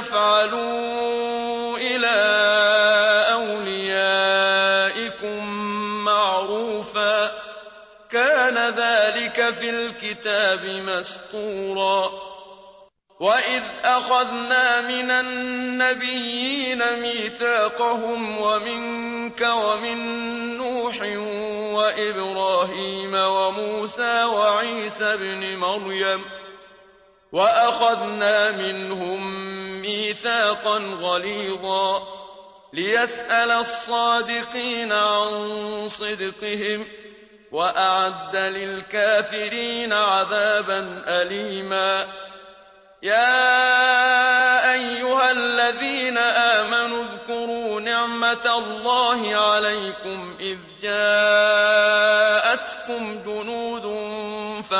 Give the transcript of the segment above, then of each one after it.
تفعلوا إلى كان ذلك في الكتاب مسطورا وإذ أخذنا من النبيين ميثاقهم ومنك ومن نوح وإبراهيم وموسى وعيسى ابن مريم وأخذنا منهم ميثاقا غليظا ليسأل الصادقين عن صدقهم ۖ وأعد للكافرين عذابا أليما. يا أيها الذين آمنوا اذكروا نعمة الله عليكم إذ جاءتكم جنود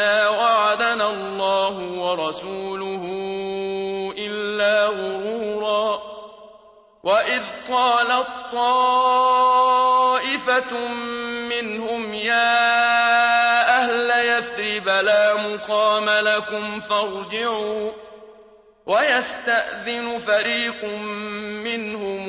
ما وعدنا الله ورسوله إلا غرورا. وإذ قالت طائفة منهم يا أهل يثرب لا مقام لكم فارجعوا. ويستأذن فريق منهم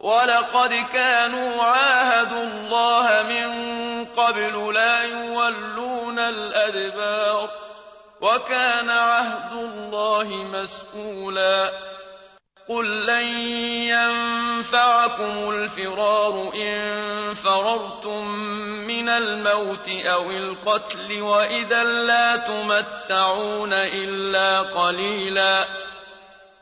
ولقد كانوا عاهدوا الله من قبل لا يولون الأدبار وكان عهد الله مسئولا قل لن ينفعكم الفرار إن فررتم من الموت أو القتل وإذا لا تمتعون إلا قليلا